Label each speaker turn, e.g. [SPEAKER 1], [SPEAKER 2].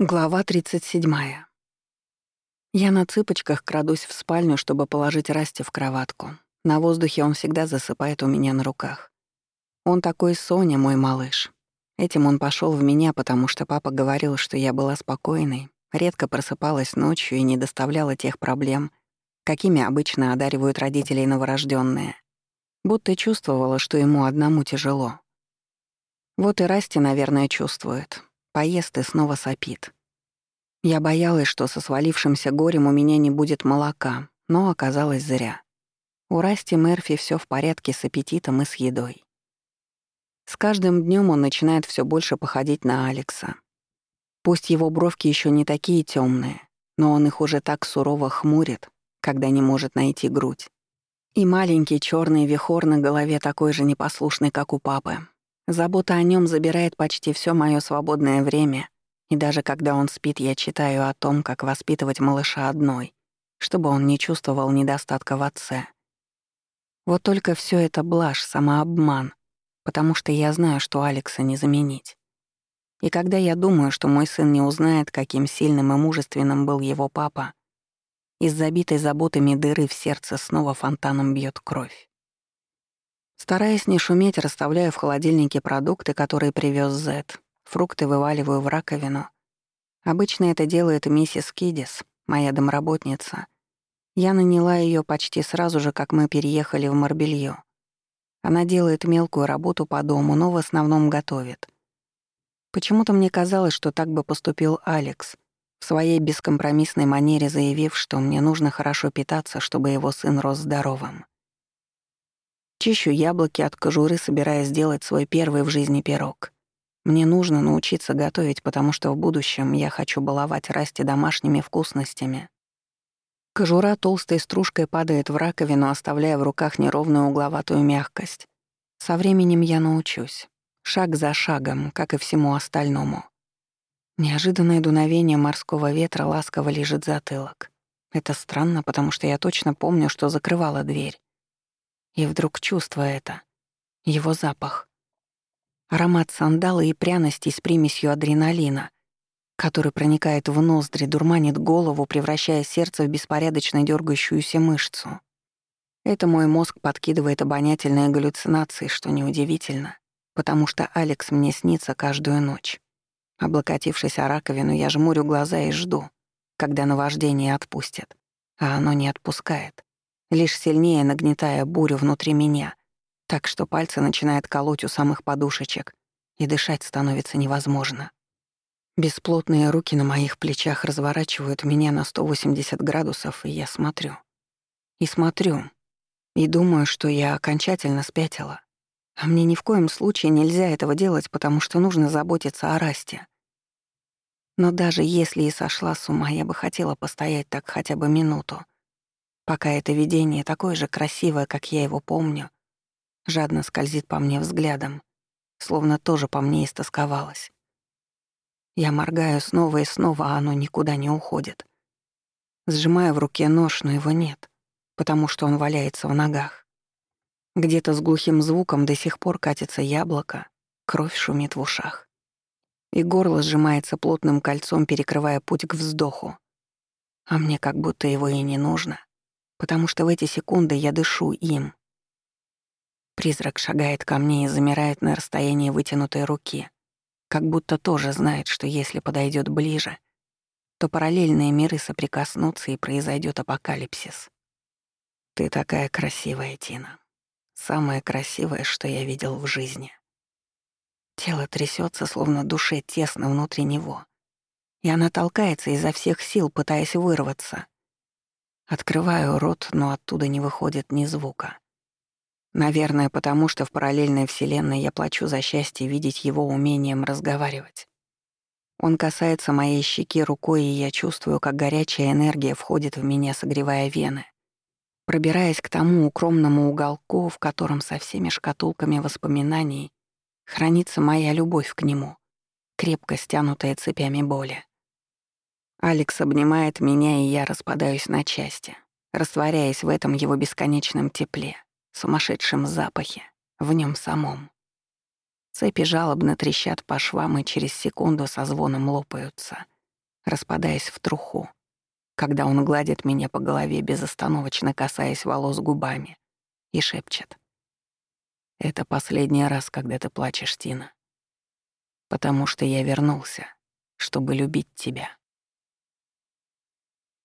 [SPEAKER 1] Глава 37. Я на цыпочках крадусь в спальню, чтобы положить Расти в кроватку. На воздухе он всегда засыпает у меня на руках. Он такой Соня, мой малыш. Этим он пошел в меня, потому что папа говорил, что я была спокойной, редко просыпалась ночью и не доставляла тех проблем, какими обычно одаривают родителей новорожденные. Будто чувствовала, что ему одному тяжело. Вот и Расти, наверное, чувствует. Поест и снова сопит. Я боялась, что со свалившимся горем у меня не будет молока, но оказалось зря. У Расти Мерфи все в порядке с аппетитом и с едой. С каждым днем он начинает все больше походить на Алекса. Пусть его бровки еще не такие темные, но он их уже так сурово хмурит, когда не может найти грудь. И маленький черный вихор на голове такой же непослушный, как у папы, Забота о нем забирает почти все мое свободное время, и даже когда он спит, я читаю о том, как воспитывать малыша одной, чтобы он не чувствовал недостатка в отце. Вот только все это блажь, самообман, потому что я знаю, что Алекса не заменить. И когда я думаю, что мой сын не узнает, каким сильным и мужественным был его папа, из забитой заботами дыры в сердце снова фонтаном бьет кровь. Стараясь не шуметь, расставляю в холодильнике продукты, которые привез Зет. Фрукты вываливаю в раковину. Обычно это делает миссис Кидис, моя домработница. Я наняла ее почти сразу же, как мы переехали в Марбельё. Она делает мелкую работу по дому, но в основном готовит. Почему-то мне казалось, что так бы поступил Алекс, в своей бескомпромиссной манере заявив, что мне нужно хорошо питаться, чтобы его сын рос здоровым. Чищу яблоки от кожуры, собираясь сделать свой первый в жизни пирог. Мне нужно научиться готовить, потому что в будущем я хочу баловать Расти домашними вкусностями. Кожура толстой стружкой падает в раковину, оставляя в руках неровную угловатую мягкость. Со временем я научусь. Шаг за шагом, как и всему остальному. Неожиданное дуновение морского ветра ласково лежит затылок. Это странно, потому что я точно помню, что закрывала дверь. И вдруг чувство это. Его запах. Аромат сандала и пряностей с примесью адреналина, который проникает в ноздри, дурманит голову, превращая сердце в беспорядочно дергающуюся мышцу. Это мой мозг подкидывает обонятельные галлюцинации, что неудивительно, потому что Алекс мне снится каждую ночь. Облокотившись о раковину, я жмурю глаза и жду, когда наваждение отпустит. А оно не отпускает лишь сильнее нагнетая бурю внутри меня, так что пальцы начинают колоть у самых подушечек, и дышать становится невозможно. Бесплотные руки на моих плечах разворачивают меня на 180 градусов, и я смотрю. И смотрю. И думаю, что я окончательно спятила. А мне ни в коем случае нельзя этого делать, потому что нужно заботиться о Расте. Но даже если и сошла с ума, я бы хотела постоять так хотя бы минуту, пока это видение такое же красивое, как я его помню, жадно скользит по мне взглядом, словно тоже по мне истосковалось. Я моргаю снова и снова, а оно никуда не уходит. Сжимаю в руке нож, но его нет, потому что он валяется в ногах. Где-то с глухим звуком до сих пор катится яблоко, кровь шумит в ушах. И горло сжимается плотным кольцом, перекрывая путь к вздоху. А мне как будто его и не нужно потому что в эти секунды я дышу им. Призрак шагает ко мне и замирает на расстоянии вытянутой руки, как будто тоже знает, что если подойдет ближе, то параллельные миры соприкоснутся и произойдет апокалипсис. Ты такая красивая, Тина. Самое красивое, что я видел в жизни. Тело трясется, словно душе тесно внутри него. И она толкается изо всех сил, пытаясь вырваться. Открываю рот, но оттуда не выходит ни звука. Наверное, потому что в параллельной вселенной я плачу за счастье видеть его умением разговаривать. Он касается моей щеки рукой, и я чувствую, как горячая энергия входит в меня, согревая вены. Пробираясь к тому укромному уголку, в котором со всеми шкатулками воспоминаний хранится моя любовь к нему, крепко стянутая цепями боли. Алекс обнимает меня, и я распадаюсь на части, растворяясь в этом его бесконечном тепле, сумасшедшем запахе, в нем самом. Цепи жалобно трещат по швам и через секунду со звоном лопаются, распадаясь в труху, когда он гладит меня по голове, безостановочно касаясь волос губами, и шепчет. «Это последний раз, когда ты плачешь, Тина. Потому что я вернулся, чтобы любить тебя».